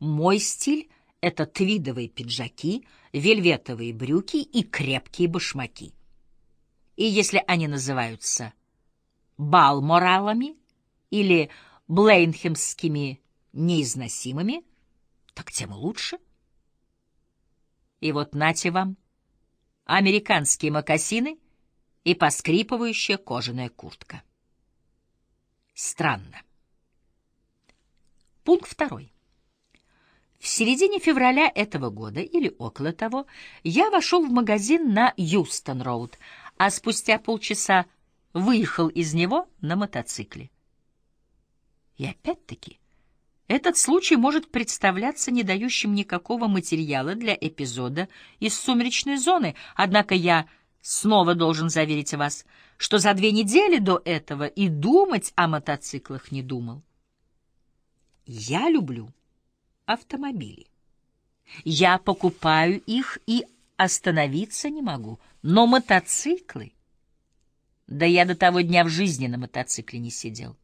Мой стиль — это твидовые пиджаки, вельветовые брюки и крепкие башмаки. И если они называются балморалами или блейнхемскими неизносимыми, так тем лучше. И вот нате вам американские мокасины и поскрипывающая кожаная куртка. Странно. Пункт второй. Середине февраля этого года или около того я вошел в магазин на Юстон-Роуд, а спустя полчаса выехал из него на мотоцикле. И опять-таки, этот случай может представляться не дающим никакого материала для эпизода из «Сумеречной зоны», однако я снова должен заверить вас, что за две недели до этого и думать о мотоциклах не думал. Я люблю автомобили. Я покупаю их и остановиться не могу, но мотоциклы... Да я до того дня в жизни на мотоцикле не сидел.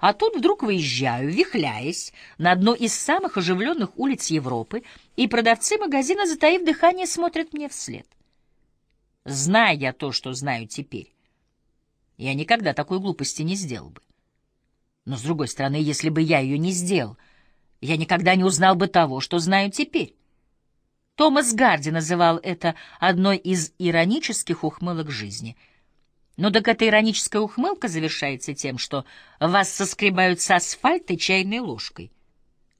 А тут вдруг выезжаю, вихляясь, на одну из самых оживленных улиц Европы, и продавцы магазина, затаив дыхание, смотрят мне вслед. Зная я то, что знаю теперь, я никогда такой глупости не сделал бы. Но, с другой стороны, если бы я ее не сделал, я никогда не узнал бы того, что знаю теперь. Томас Гарди называл это одной из иронических ухмылок жизни — но так эта ироническая ухмылка завершается тем, что вас соскребают с асфальта чайной ложкой.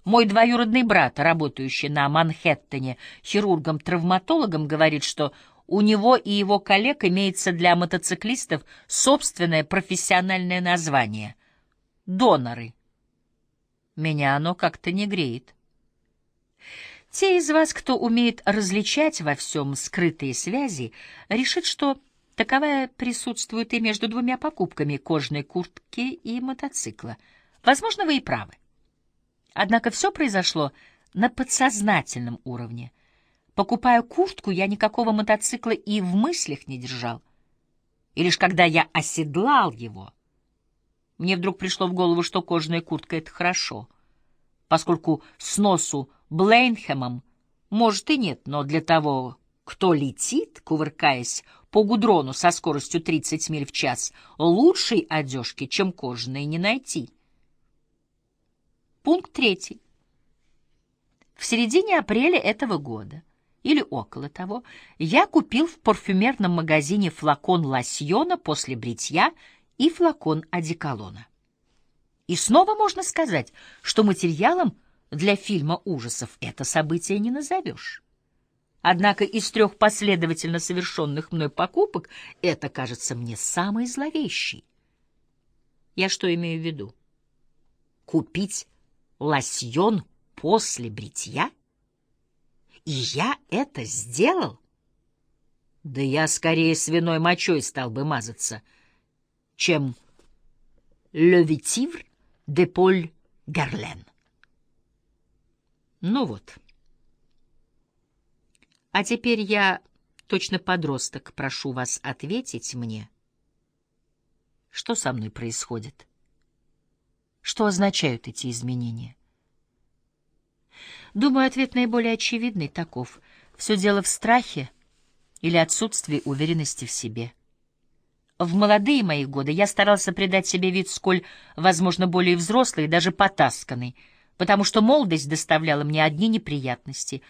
Мой двоюродный брат, работающий на Манхэттене хирургом-травматологом, говорит, что у него и его коллег имеется для мотоциклистов собственное профессиональное название — доноры. Меня оно как-то не греет. Те из вас, кто умеет различать во всем скрытые связи, решат, что Таковая присутствует и между двумя покупками кожаной куртки и мотоцикла. Возможно, вы и правы. Однако все произошло на подсознательном уровне. Покупая куртку, я никакого мотоцикла и в мыслях не держал. И лишь когда я оседлал его, мне вдруг пришло в голову, что кожаная куртка — это хорошо, поскольку сносу Блейнхэмом, может, и нет, но для того, кто летит, кувыркаясь по гудрону со скоростью 30 миль в час, лучшей одежки, чем кожаной, не найти. Пункт третий. В середине апреля этого года или около того я купил в парфюмерном магазине флакон лосьона после бритья и флакон одеколона. И снова можно сказать, что материалом для фильма ужасов это событие не назовешь. Однако из трех последовательно совершенных мной покупок это кажется мне самой зловещей. Я что имею в виду? Купить лосьон после бритья? И я это сделал? Да я скорее свиной мочой стал бы мазаться, чем «Le Paul Герлен». Ну вот. А теперь я, точно подросток, прошу вас ответить мне, что со мной происходит? Что означают эти изменения? Думаю, ответ наиболее очевидный таков. Все дело в страхе или отсутствии уверенности в себе. В молодые мои годы я старался придать себе вид сколь, возможно, более взрослый и даже потасканный, потому что молодость доставляла мне одни неприятности —